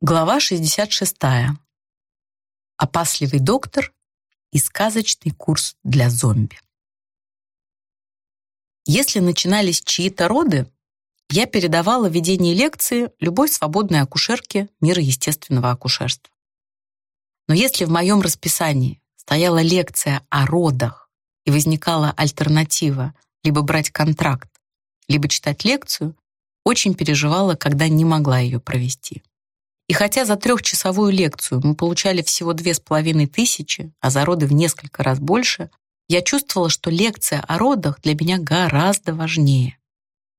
Глава 66. Опасливый доктор и сказочный курс для зомби. Если начинались чьи-то роды, я передавала ведение лекции любой свободной акушерке мира естественного акушерства. Но если в моем расписании стояла лекция о родах и возникала альтернатива либо брать контракт, либо читать лекцию, очень переживала, когда не могла ее провести. И хотя за трехчасовую лекцию мы получали всего две с половиной тысячи, а за роды в несколько раз больше, я чувствовала, что лекция о родах для меня гораздо важнее.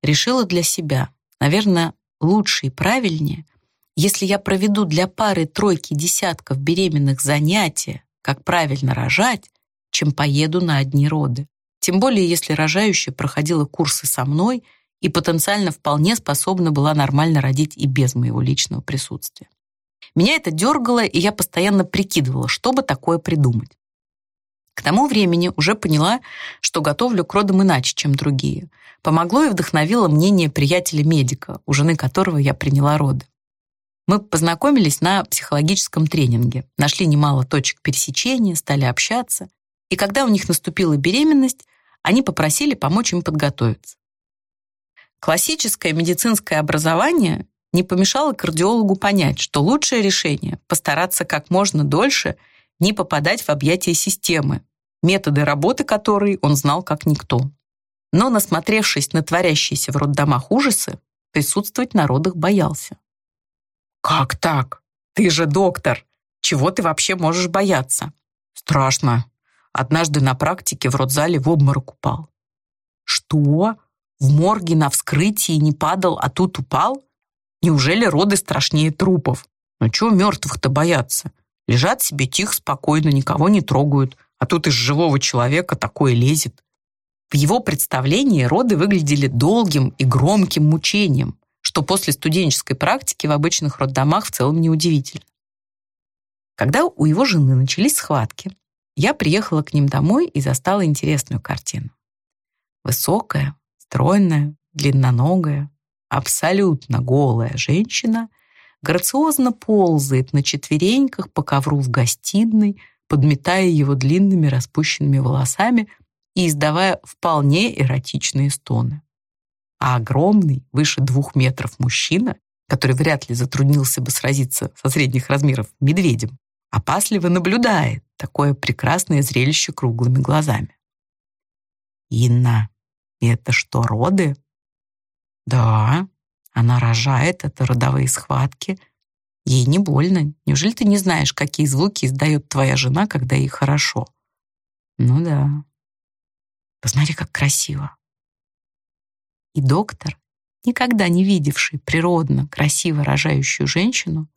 Решила для себя, наверное, лучше и правильнее, если я проведу для пары тройки десятков беременных занятия, как правильно рожать, чем поеду на одни роды. Тем более, если рожающая проходила курсы со мной – и потенциально вполне способна была нормально родить и без моего личного присутствия. Меня это дергало, и я постоянно прикидывала, что бы такое придумать. К тому времени уже поняла, что готовлю к родам иначе, чем другие. Помогло и вдохновило мнение приятеля-медика, у жены которого я приняла роды. Мы познакомились на психологическом тренинге, нашли немало точек пересечения, стали общаться, и когда у них наступила беременность, они попросили помочь им подготовиться. Классическое медицинское образование не помешало кардиологу понять, что лучшее решение – постараться как можно дольше не попадать в объятия системы, методы работы которой он знал как никто. Но, насмотревшись на творящиеся в роддомах ужасы, присутствовать на родах боялся. «Как так? Ты же доктор! Чего ты вообще можешь бояться?» «Страшно. Однажды на практике в родзале в обморок упал». «Что? В морге на вскрытии не падал, а тут упал? Неужели роды страшнее трупов? Ну чего мертвых-то бояться? Лежат себе тихо, спокойно, никого не трогают, а тут из живого человека такое лезет. В его представлении роды выглядели долгим и громким мучением, что после студенческой практики в обычных роддомах в целом неудивительно. Когда у его жены начались схватки, я приехала к ним домой и застала интересную картину. Высокая, Стройная, длинноногая, абсолютно голая женщина грациозно ползает на четвереньках по ковру в гостиной, подметая его длинными распущенными волосами и издавая вполне эротичные стоны. А огромный, выше двух метров мужчина, который вряд ли затруднился бы сразиться со средних размеров медведем, опасливо наблюдает такое прекрасное зрелище круглыми глазами. «Инна, это что, роды? Да, она рожает, это родовые схватки. Ей не больно. Неужели ты не знаешь, какие звуки издает твоя жена, когда ей хорошо? Ну да. Посмотри, как красиво. И доктор, никогда не видевший природно красиво рожающую женщину,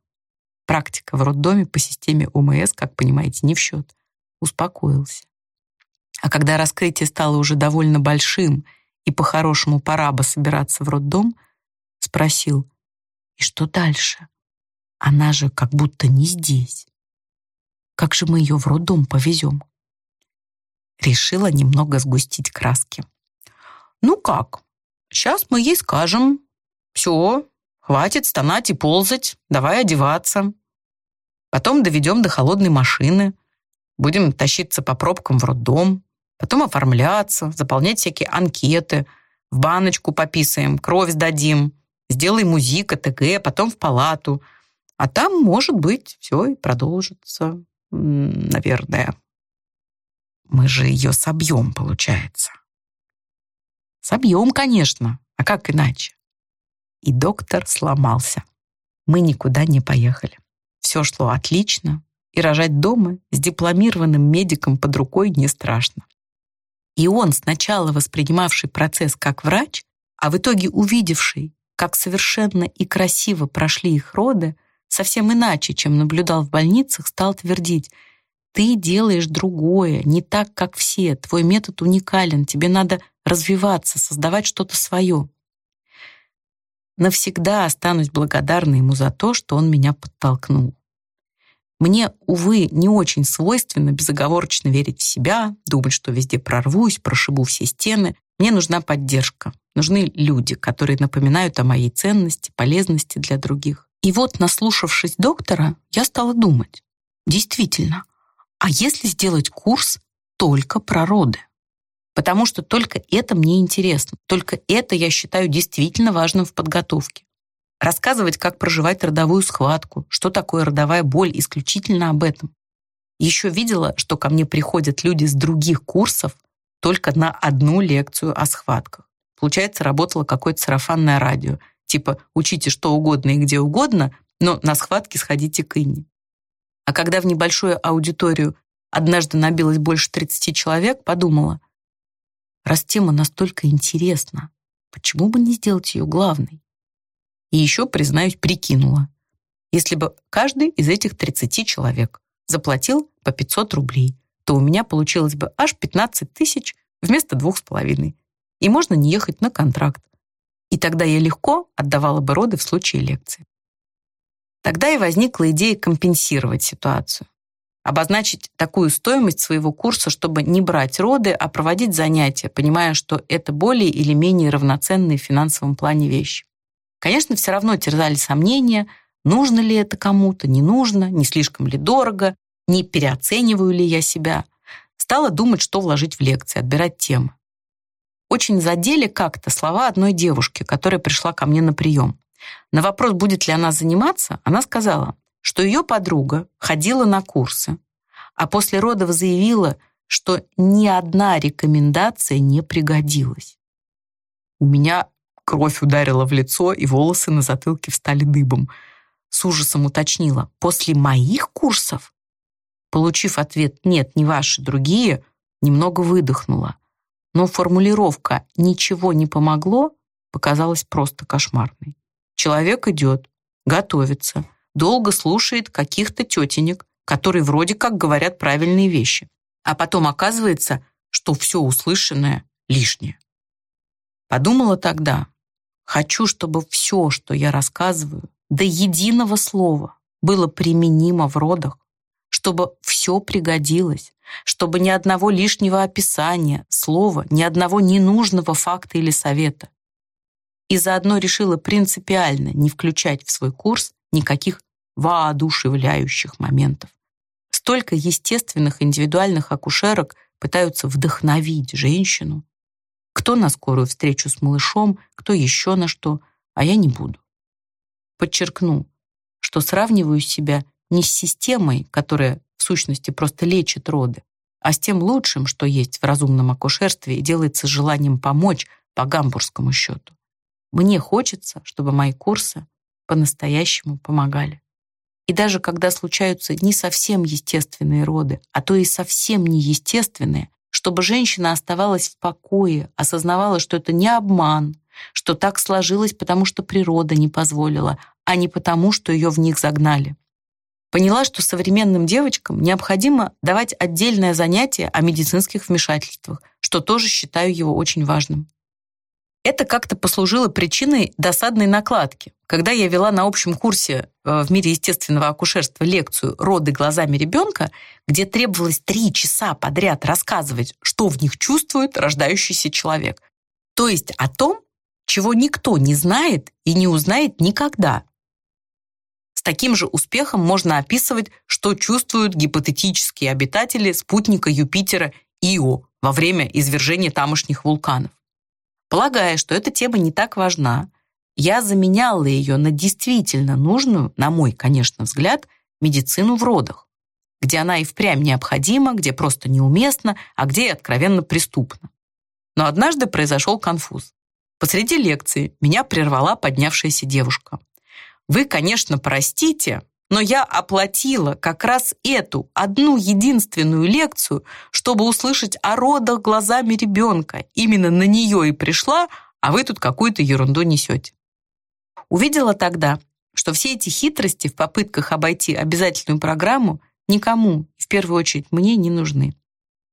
практика в роддоме по системе ОМС, как понимаете, не в счет, успокоился. А когда раскрытие стало уже довольно большим и по-хорошему пора бы собираться в роддом, спросил, «И что дальше? Она же как будто не здесь. Как же мы ее в роддом повезем?» Решила немного сгустить краски. «Ну как? Сейчас мы ей скажем. Все, хватит стонать и ползать, давай одеваться. Потом доведем до холодной машины. Будем тащиться по пробкам в роддом потом оформляться, заполнять всякие анкеты, в баночку пописаем, кровь сдадим, сделаем УЗИ, ТГ, потом в палату. А там, может быть, все и продолжится, наверное. Мы же ее собьем, получается. Собьем, конечно. А как иначе? И доктор сломался. Мы никуда не поехали. Все шло отлично, и рожать дома с дипломированным медиком под рукой не страшно. И он, сначала воспринимавший процесс как врач, а в итоге увидевший, как совершенно и красиво прошли их роды, совсем иначе, чем наблюдал в больницах, стал твердить «Ты делаешь другое, не так, как все, твой метод уникален, тебе надо развиваться, создавать что-то свое». Навсегда останусь благодарна ему за то, что он меня подтолкнул. Мне, увы, не очень свойственно безоговорочно верить в себя, думать, что везде прорвусь, прошибу все стены. Мне нужна поддержка. Нужны люди, которые напоминают о моей ценности, полезности для других. И вот, наслушавшись доктора, я стала думать, действительно, а если сделать курс только про роды? Потому что только это мне интересно, только это я считаю действительно важным в подготовке. Рассказывать, как проживать родовую схватку, что такое родовая боль, исключительно об этом. Еще видела, что ко мне приходят люди с других курсов только на одну лекцию о схватках. Получается, работало какое-то сарафанное радио. Типа, учите что угодно и где угодно, но на схватки сходите к Инне. А когда в небольшую аудиторию однажды набилось больше 30 человек, подумала, раз тема настолько интересна, почему бы не сделать ее главной? И еще, признаюсь, прикинула. Если бы каждый из этих 30 человек заплатил по 500 рублей, то у меня получилось бы аж 15 тысяч вместо двух с половиной. И можно не ехать на контракт. И тогда я легко отдавала бы роды в случае лекции. Тогда и возникла идея компенсировать ситуацию. Обозначить такую стоимость своего курса, чтобы не брать роды, а проводить занятия, понимая, что это более или менее равноценные в финансовом плане вещи. Конечно, все равно терзали сомнения, нужно ли это кому-то, не нужно, не слишком ли дорого, не переоцениваю ли я себя. Стала думать, что вложить в лекции, отбирать темы. Очень задели как-то слова одной девушки, которая пришла ко мне на прием. На вопрос, будет ли она заниматься, она сказала, что ее подруга ходила на курсы, а после родов заявила, что ни одна рекомендация не пригодилась. У меня кровь ударила в лицо, и волосы на затылке встали дыбом. С ужасом уточнила, после моих курсов? Получив ответ «нет, не ваши, другие», немного выдохнула. Но формулировка «ничего не помогло» показалась просто кошмарной. Человек идет, готовится, долго слушает каких-то тетенек, которые вроде как говорят правильные вещи. А потом оказывается, что все услышанное лишнее. Подумала тогда, хочу, чтобы все, что я рассказываю, до единого слова было применимо в родах, чтобы все пригодилось, чтобы ни одного лишнего описания, слова, ни одного ненужного факта или совета и заодно решила принципиально не включать в свой курс никаких воодушевляющих моментов. Столько естественных индивидуальных акушерок пытаются вдохновить женщину. Кто на скорую встречу с малышом, кто еще на что, а я не буду. Подчеркну, что сравниваю себя не с системой, которая в сущности просто лечит роды, а с тем лучшим, что есть в разумном акушерстве и делается желанием помочь по гамбургскому счету. Мне хочется, чтобы мои курсы по-настоящему помогали. И даже когда случаются не совсем естественные роды, а то и совсем неестественные, чтобы женщина оставалась в покое, осознавала, что это не обман, что так сложилось, потому что природа не позволила, а не потому, что ее в них загнали. Поняла, что современным девочкам необходимо давать отдельное занятие о медицинских вмешательствах, что тоже считаю его очень важным. Это как-то послужило причиной досадной накладки. Когда я вела на общем курсе э, в мире естественного акушерства лекцию «Роды глазами ребенка», где требовалось три часа подряд рассказывать, что в них чувствует рождающийся человек. То есть о том, чего никто не знает и не узнает никогда. С таким же успехом можно описывать, что чувствуют гипотетические обитатели спутника Юпитера Ио во время извержения тамошних вулканов. Полагая, что эта тема не так важна, я заменяла ее на действительно нужную, на мой, конечно, взгляд, медицину в родах, где она и впрямь необходима, где просто неуместна, а где и откровенно преступна. Но однажды произошел конфуз. Посреди лекции меня прервала поднявшаяся девушка. «Вы, конечно, простите, но я оплатила как раз эту одну единственную лекцию, чтобы услышать о родах глазами ребенка. Именно на нее и пришла, а вы тут какую-то ерунду несете. Увидела тогда, что все эти хитрости в попытках обойти обязательную программу никому, в первую очередь мне, не нужны.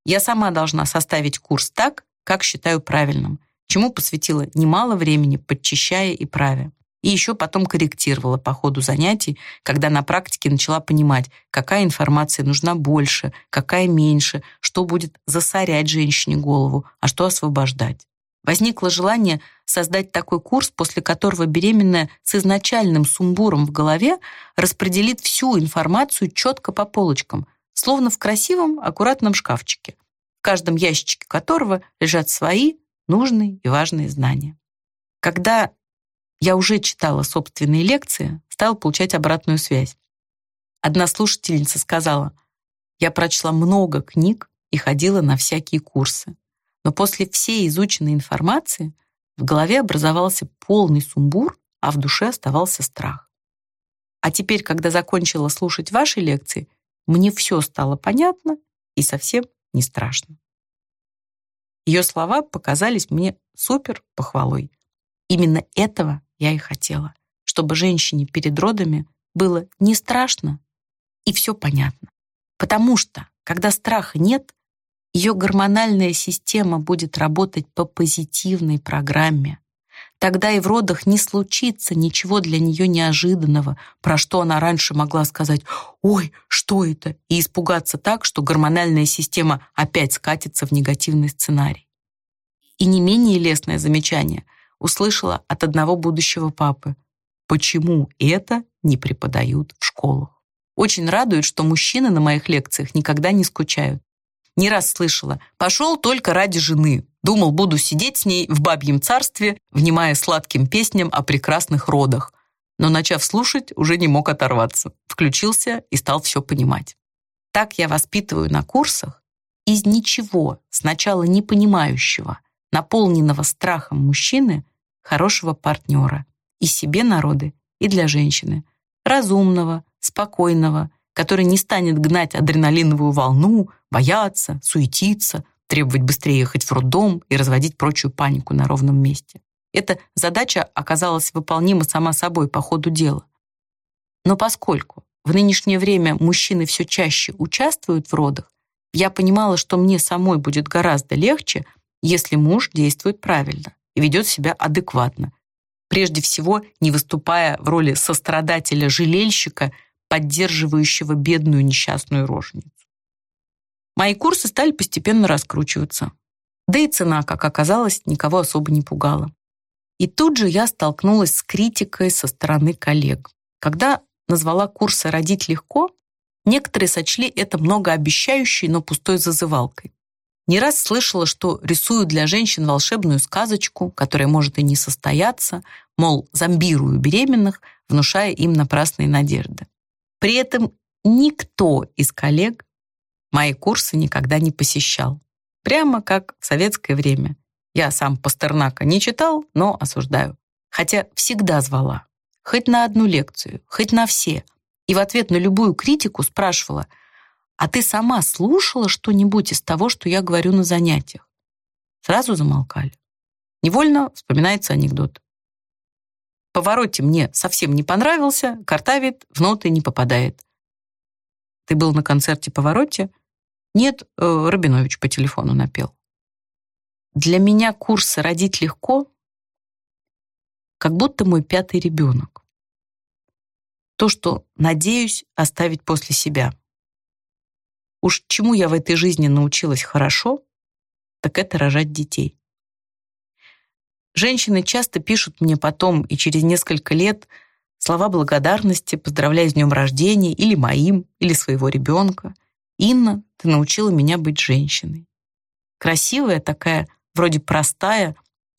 Я сама должна составить курс так, как считаю правильным, чему посвятила немало времени, подчищая и правя. И еще потом корректировала по ходу занятий, когда на практике начала понимать, какая информация нужна больше, какая меньше, что будет засорять женщине голову, а что освобождать. Возникло желание создать такой курс, после которого беременная с изначальным сумбуром в голове распределит всю информацию четко по полочкам, словно в красивом, аккуратном шкафчике, в каждом ящичке которого лежат свои нужные и важные знания. Когда я уже читала собственные лекции, стала получать обратную связь. Одна слушательница сказала, я прочла много книг и ходила на всякие курсы, но после всей изученной информации в голове образовался полный сумбур, а в душе оставался страх. А теперь, когда закончила слушать ваши лекции, мне все стало понятно и совсем не страшно. Ее слова показались мне супер похвалой. Именно этого я и хотела, чтобы женщине перед родами было не страшно и все понятно. Потому что, когда страха нет, ее гормональная система будет работать по позитивной программе. Тогда и в родах не случится ничего для нее неожиданного, про что она раньше могла сказать «Ой, что это?» и испугаться так, что гормональная система опять скатится в негативный сценарий. И не менее лестное замечание услышала от одного будущего папы. Почему это не преподают в школах? Очень радует, что мужчины на моих лекциях никогда не скучают. Не раз слышала. Пошел только ради жены. Думал, буду сидеть с ней в бабьем царстве, внимая сладким песням о прекрасных родах. Но, начав слушать, уже не мог оторваться. Включился и стал все понимать. Так я воспитываю на курсах из ничего, сначала не понимающего, наполненного страхом мужчины, хорошего партнера. И себе народы, и для женщины. Разумного, спокойного, который не станет гнать адреналиновую волну, бояться, суетиться, требовать быстрее ехать в роддом и разводить прочую панику на ровном месте. Эта задача оказалась выполнима сама собой по ходу дела. Но поскольку в нынешнее время мужчины все чаще участвуют в родах, я понимала, что мне самой будет гораздо легче, если муж действует правильно ведет себя адекватно, прежде всего не выступая в роли сострадателя-жалельщика – поддерживающего бедную несчастную роженицу. Мои курсы стали постепенно раскручиваться. Да и цена, как оказалось, никого особо не пугала. И тут же я столкнулась с критикой со стороны коллег. Когда назвала курсы «Родить легко», некоторые сочли это многообещающей, но пустой зазывалкой. Не раз слышала, что рисую для женщин волшебную сказочку, которая может и не состояться, мол, зомбирую беременных, внушая им напрасные надежды. При этом никто из коллег мои курсы никогда не посещал. Прямо как в советское время. Я сам Пастернака не читал, но осуждаю. Хотя всегда звала. Хоть на одну лекцию, хоть на все. И в ответ на любую критику спрашивала, а ты сама слушала что-нибудь из того, что я говорю на занятиях? Сразу замолкали. Невольно вспоминается анекдот. Повороте мне совсем не понравился, картавит, в ноты не попадает. Ты был на концерте Повороте? Нет, э, Рабинович по телефону напел. Для меня курсы «Родить легко» как будто мой пятый ребенок. То, что надеюсь оставить после себя. Уж чему я в этой жизни научилась хорошо, так это рожать детей. Женщины часто пишут мне потом и через несколько лет слова благодарности, поздравляя с днем рождения, или моим, или своего ребенка. «Инна, ты научила меня быть женщиной». Красивая такая, вроде простая,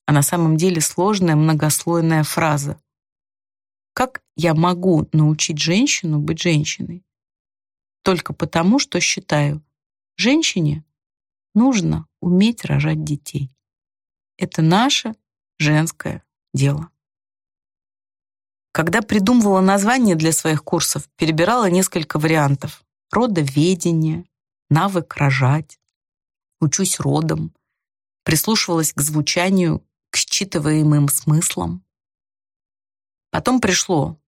а на самом деле сложная многослойная фраза. Как я могу научить женщину быть женщиной? Только потому, что считаю, женщине нужно уметь рожать детей. Это наша женское дело. Когда придумывала название для своих курсов, перебирала несколько вариантов. Родоведение, навык рожать, учусь родом, прислушивалась к звучанию, к считываемым смыслам. Потом пришло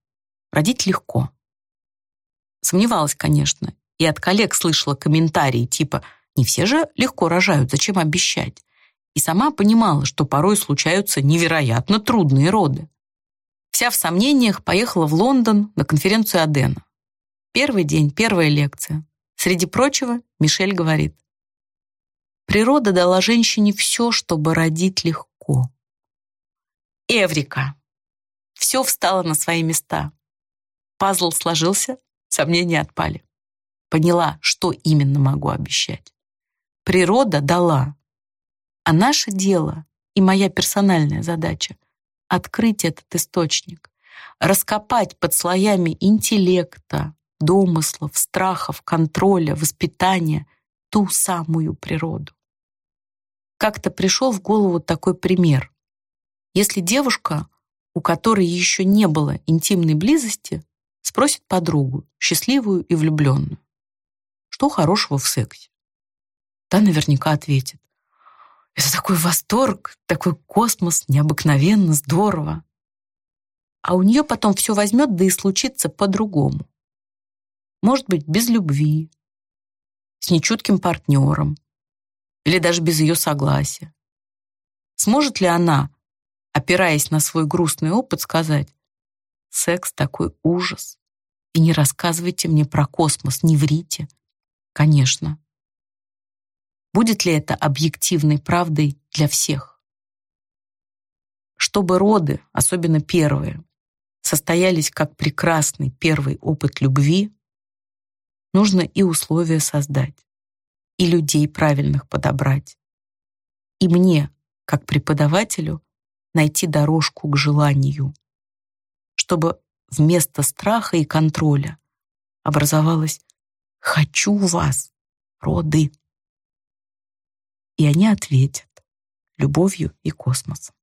родить легко. Сомневалась, конечно, и от коллег слышала комментарии типа «Не все же легко рожают, зачем обещать?» и сама понимала, что порой случаются невероятно трудные роды. Вся в сомнениях поехала в Лондон на конференцию Адена. Первый день, первая лекция. Среди прочего, Мишель говорит, «Природа дала женщине все, чтобы родить легко. Эврика! Все встало на свои места. Пазл сложился, сомнения отпали. Поняла, что именно могу обещать. Природа дала. А наше дело и моя персональная задача — открыть этот источник, раскопать под слоями интеллекта, домыслов, страхов, контроля, воспитания ту самую природу. Как-то пришел в голову такой пример. Если девушка, у которой еще не было интимной близости, спросит подругу, счастливую и влюбленную, что хорошего в сексе? Та наверняка ответит, это такой восторг, такой космос, необыкновенно, здорово. А у нее потом все возьмет, да и случится по-другому. Может быть, без любви, с нечутким партнером или даже без ее согласия. Сможет ли она, опираясь на свой грустный опыт, сказать «Секс такой ужас, и не рассказывайте мне про космос, не врите». Конечно. Будет ли это объективной правдой для всех? Чтобы роды, особенно первые, состоялись как прекрасный первый опыт любви, нужно и условия создать, и людей правильных подобрать. И мне, как преподавателю, найти дорожку к желанию, чтобы вместо страха и контроля образовалось «хочу вас, роды». И они ответят любовью и космосом.